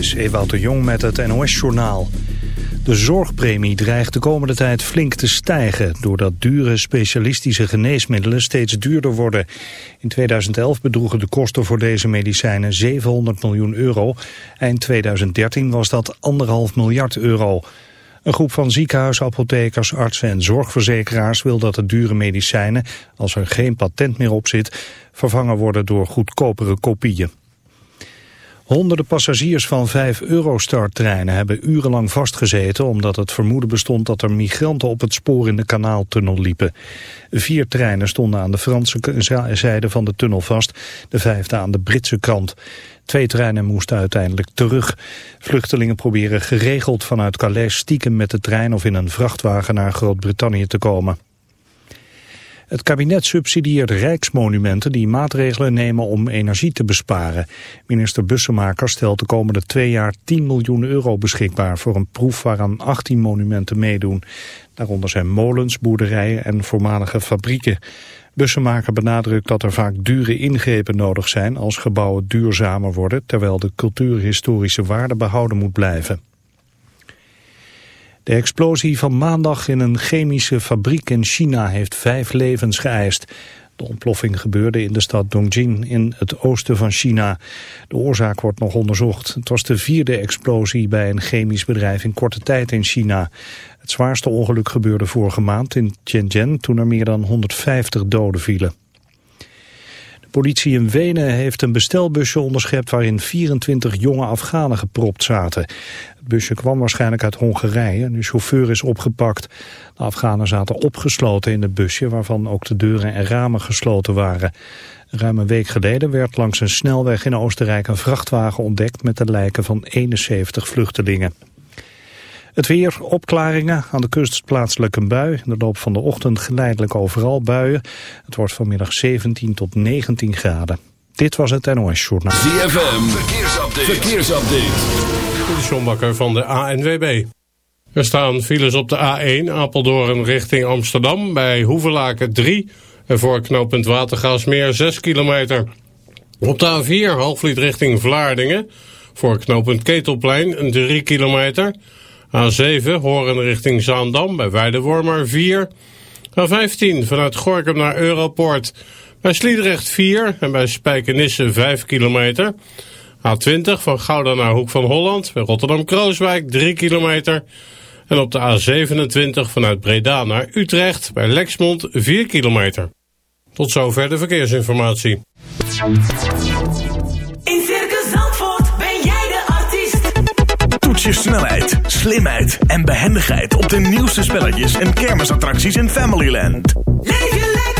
is de Jong met het NOS-journaal. De zorgpremie dreigt de komende tijd flink te stijgen... doordat dure specialistische geneesmiddelen steeds duurder worden. In 2011 bedroegen de kosten voor deze medicijnen 700 miljoen euro. Eind 2013 was dat anderhalf miljard euro. Een groep van ziekenhuisapothekers, artsen en zorgverzekeraars wil dat de dure medicijnen, als er geen patent meer op zit, vervangen worden door goedkopere kopieën. Honderden passagiers van vijf Eurostar-treinen hebben urenlang vastgezeten... omdat het vermoeden bestond dat er migranten op het spoor in de kanaaltunnel liepen. Vier treinen stonden aan de Franse zijde van de tunnel vast, de vijfde aan de Britse kant. Twee treinen moesten uiteindelijk terug. Vluchtelingen proberen geregeld vanuit Calais stiekem met de trein of in een vrachtwagen naar Groot-Brittannië te komen. Het kabinet subsidieert rijksmonumenten die maatregelen nemen om energie te besparen. Minister Bussemaker stelt de komende twee jaar 10 miljoen euro beschikbaar voor een proef waaraan 18 monumenten meedoen. Daaronder zijn molens, boerderijen en voormalige fabrieken. Bussemaker benadrukt dat er vaak dure ingrepen nodig zijn als gebouwen duurzamer worden, terwijl de cultuurhistorische waarde behouden moet blijven. De explosie van maandag in een chemische fabriek in China heeft vijf levens geëist. De ontploffing gebeurde in de stad Dongjing in het oosten van China. De oorzaak wordt nog onderzocht. Het was de vierde explosie bij een chemisch bedrijf in korte tijd in China. Het zwaarste ongeluk gebeurde vorige maand in Tianjin toen er meer dan 150 doden vielen. Politie in Wenen heeft een bestelbusje onderschept waarin 24 jonge Afghanen gepropt zaten. Busje kwam waarschijnlijk uit Hongarije. De chauffeur is opgepakt. De Afghanen zaten opgesloten in het busje waarvan ook de deuren en ramen gesloten waren. Ruim een week geleden werd langs een snelweg in Oostenrijk een vrachtwagen ontdekt met de lijken van 71 vluchtelingen. Het weer, opklaringen, aan de kust plaatselijk een bui. In de loop van de ochtend geleidelijk overal buien. Het wordt vanmiddag 17 tot 19 graden. Dit was het NOS Journaal. ZFM, verkeersupdate. verkeersupdate. De van de ANWB. Er staan files op de A1 Apeldoorn richting Amsterdam bij Hoevelaken 3... en voor knooppunt Watergaasmeer 6 kilometer. Op de A4 Halfvliet richting Vlaardingen... voor knooppunt Ketelplein 3 kilometer... A7 Horen richting Zaandam bij Weidewormer 4. A15 vanuit Gorkum naar Europort bij Sliedrecht 4 en bij Spijkenisse 5 kilometer. A20 van Gouda naar Hoek van Holland bij Rotterdam-Krooswijk 3 kilometer. En op de A27 vanuit Breda naar Utrecht bij Lexmond 4 kilometer. Tot zover de verkeersinformatie. je snelheid, slimheid en behendigheid op de nieuwste spelletjes en kermisattracties in Familyland. Leef je lekker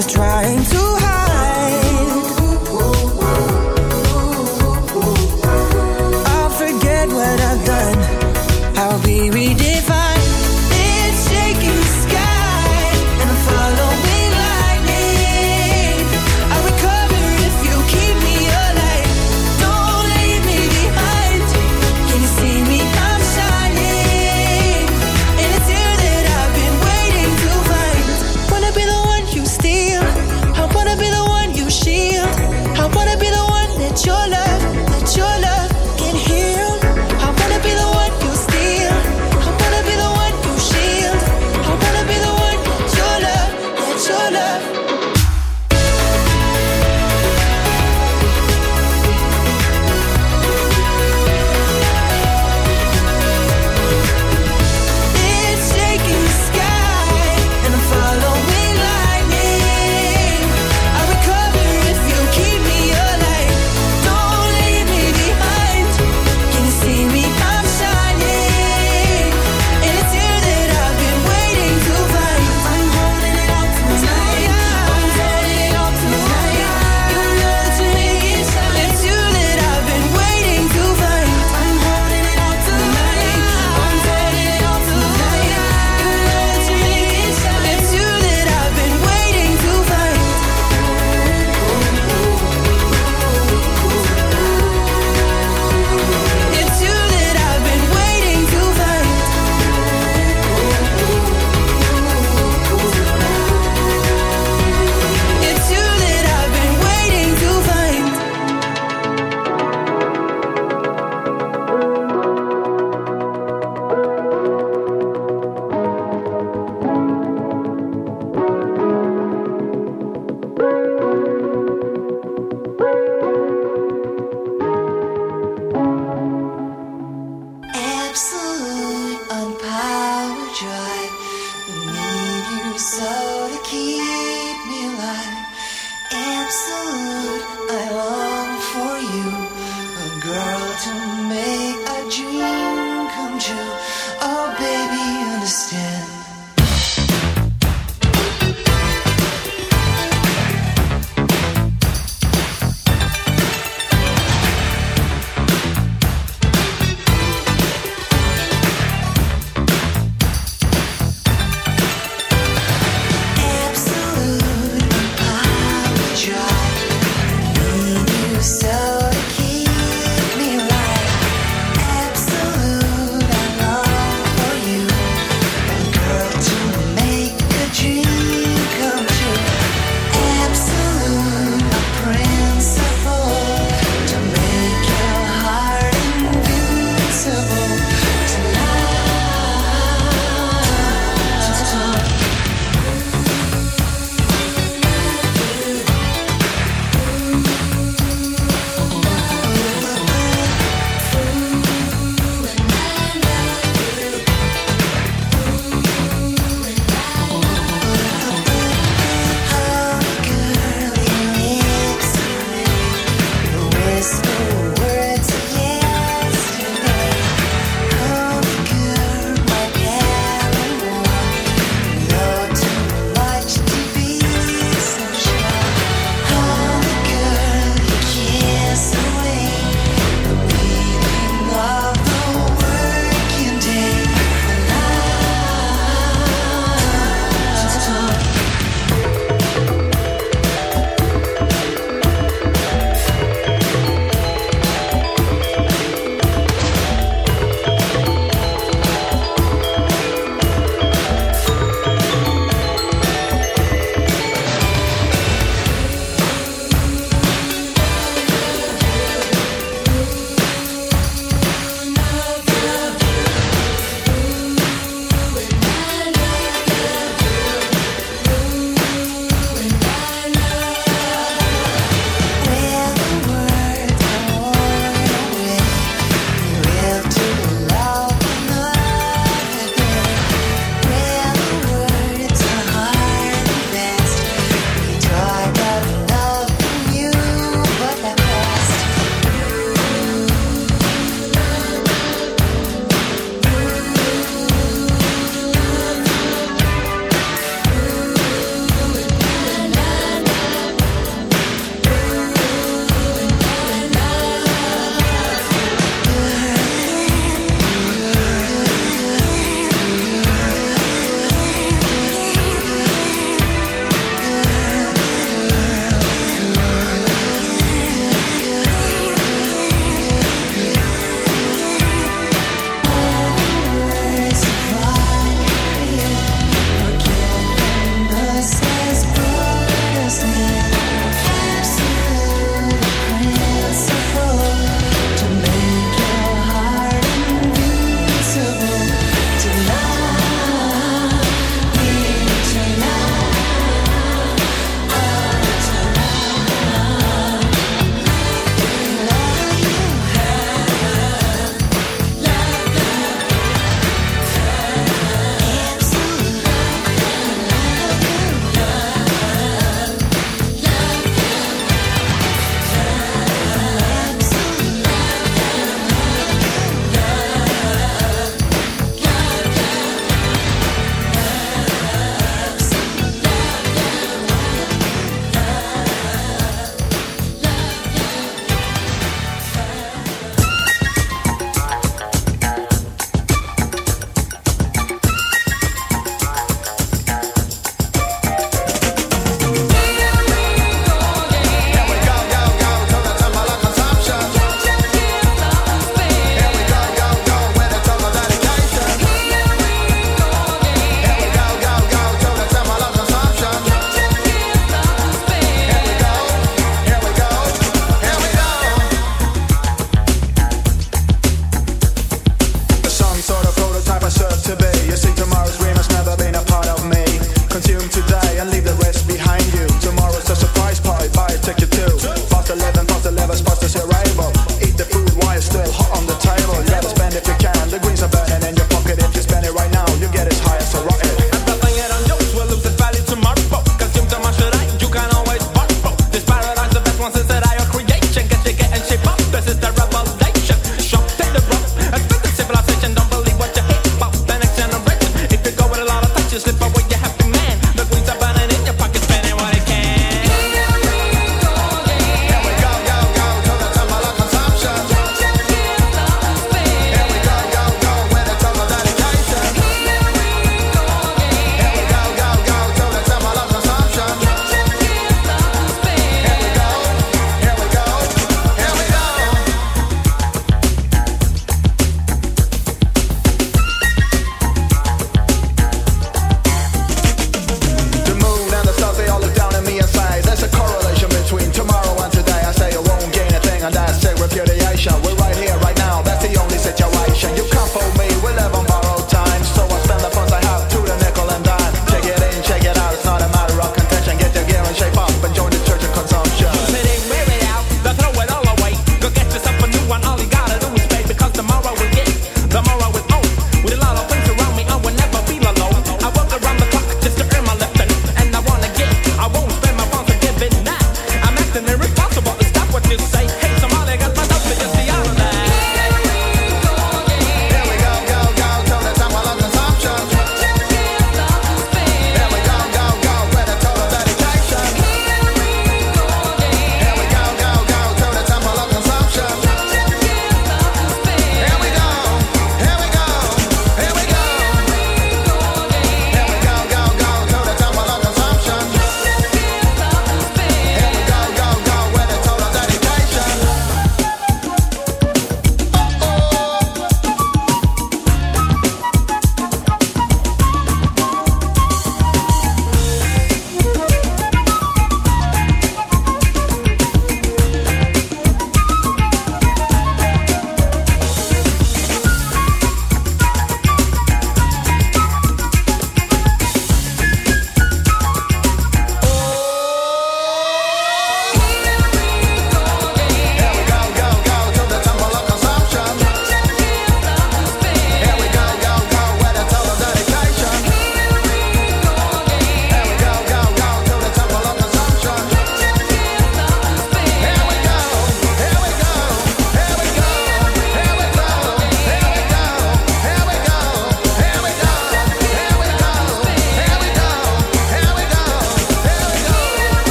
was try.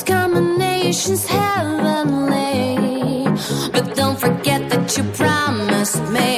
These combinations heavenly, but don't forget that you promised me.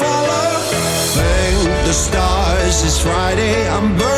follow. Thank the stars, it's Friday, I'm burning.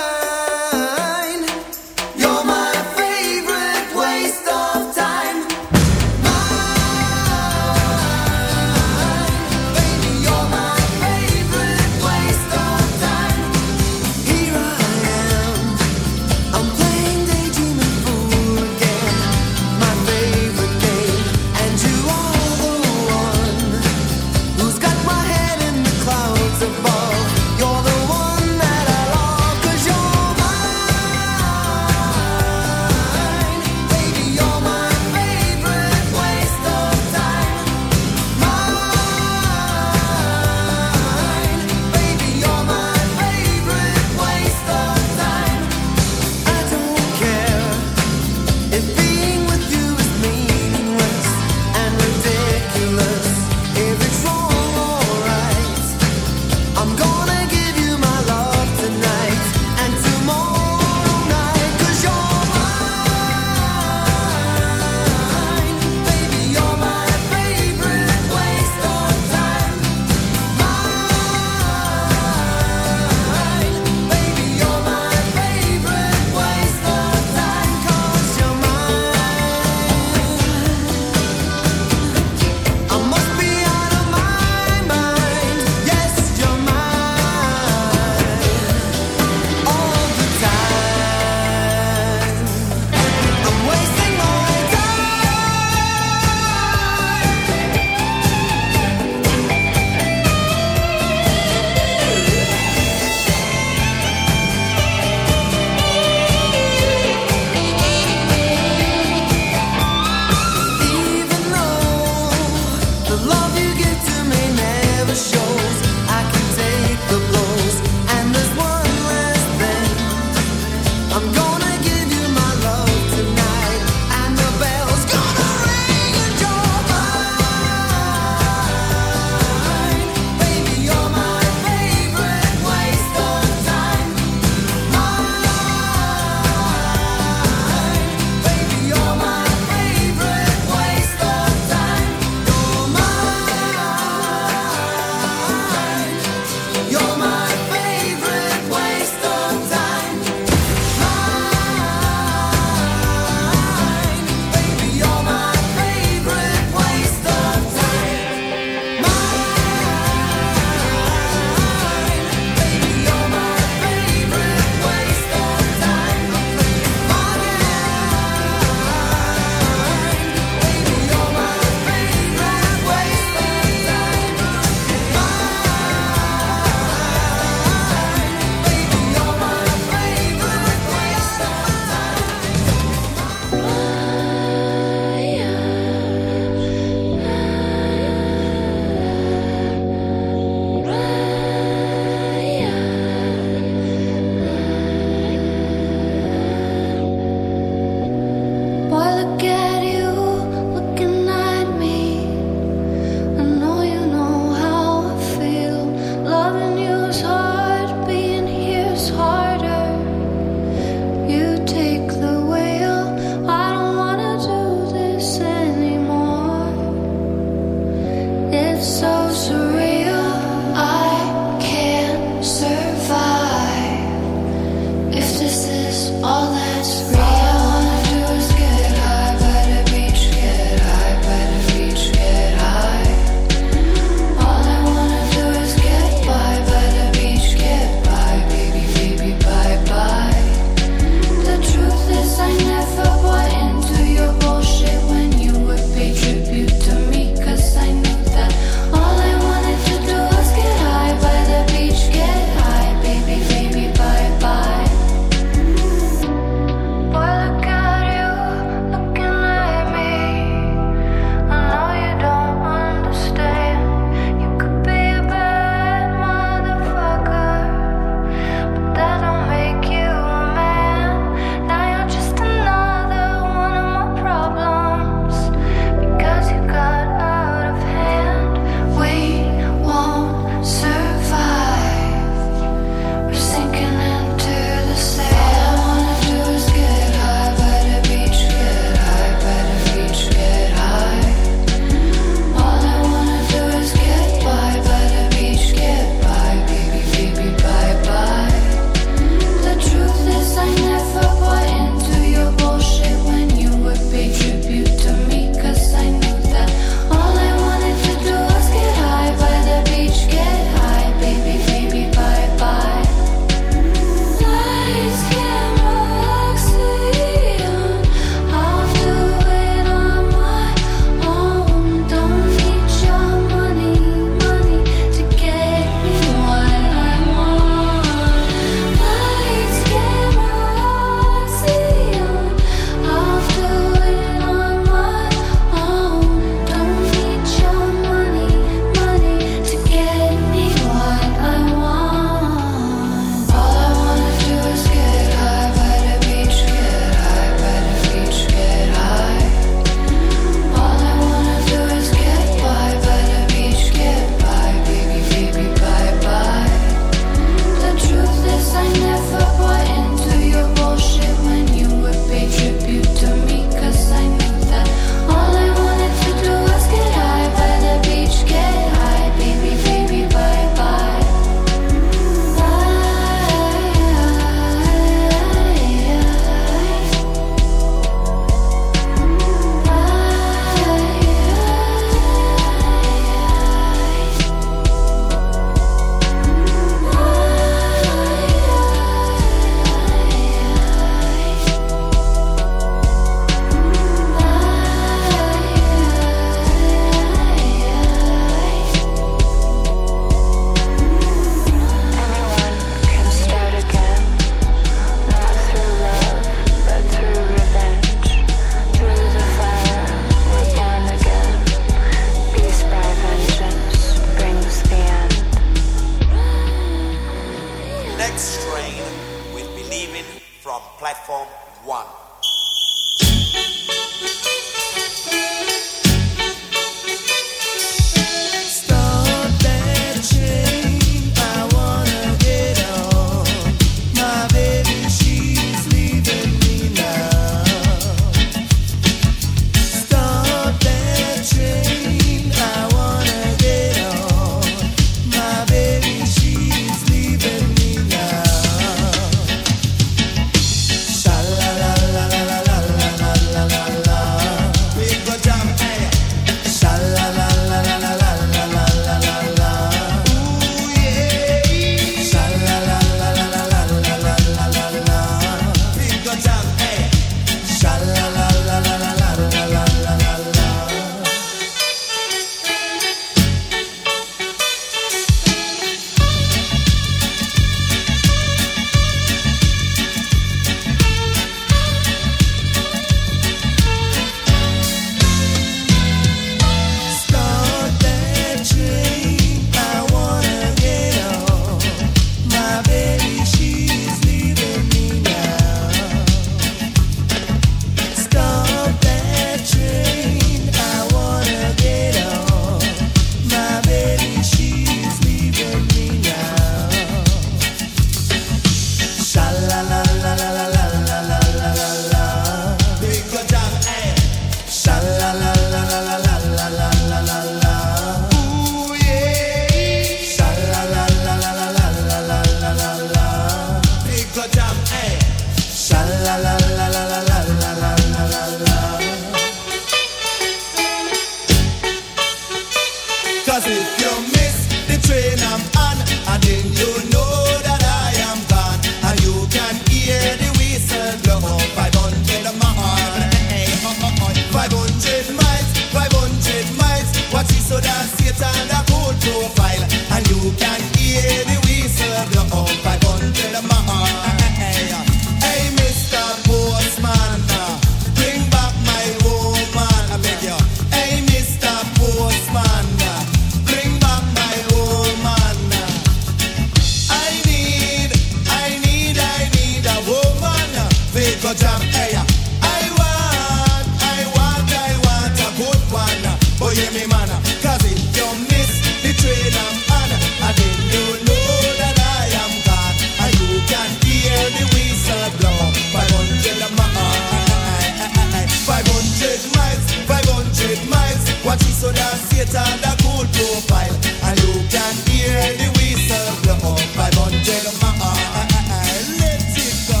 party so that Satan the cool profile. And you can hear the whistle blow 500 mile uh, uh, uh, Let it go.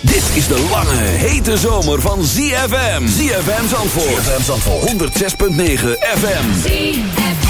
Dit is de lange, hete zomer van ZFM ZFM Zandvoort ZFM Zandvoort 106.9 FM ZFM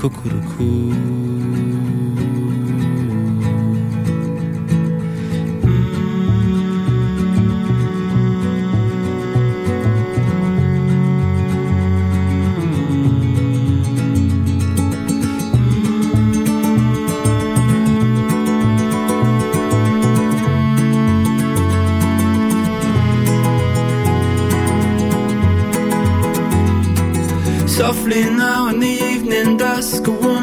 Cuckoo.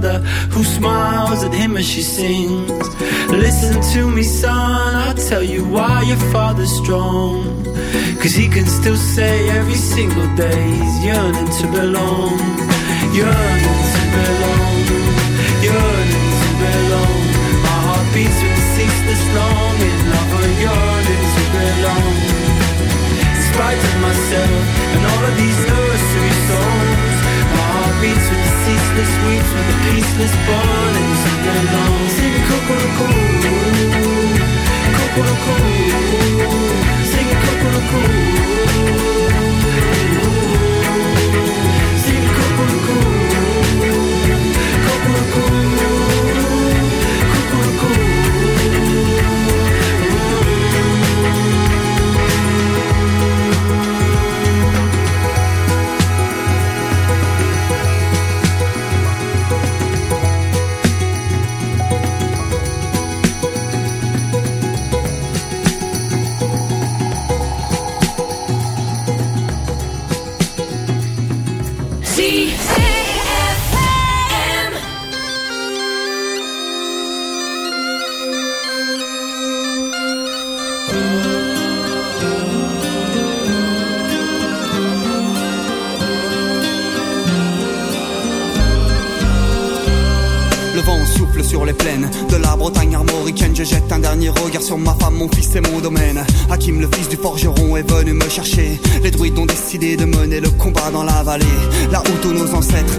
mother, who smiles at him as she sings. Listen to me, son, I'll tell you why your father's strong. Cause he can still say every single day he's yearning to belong, yearning to belong, yearning to belong. My heart beats with the ceaseless longing a yearning to belong. In spite of myself the peaceless born and sing along. cocoa Kokoro Cocoa Kokoro avalé la route où nos ancêtres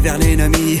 Vers l'ennemi.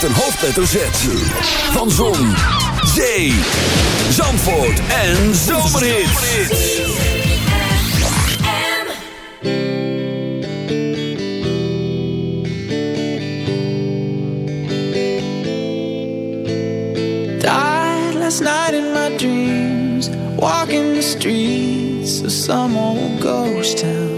Met een hoofdletter Z. Van Zon, Zee, Zandvoort en Zomerhits. Died last night in my dreams, walking the streets of some old ghost town.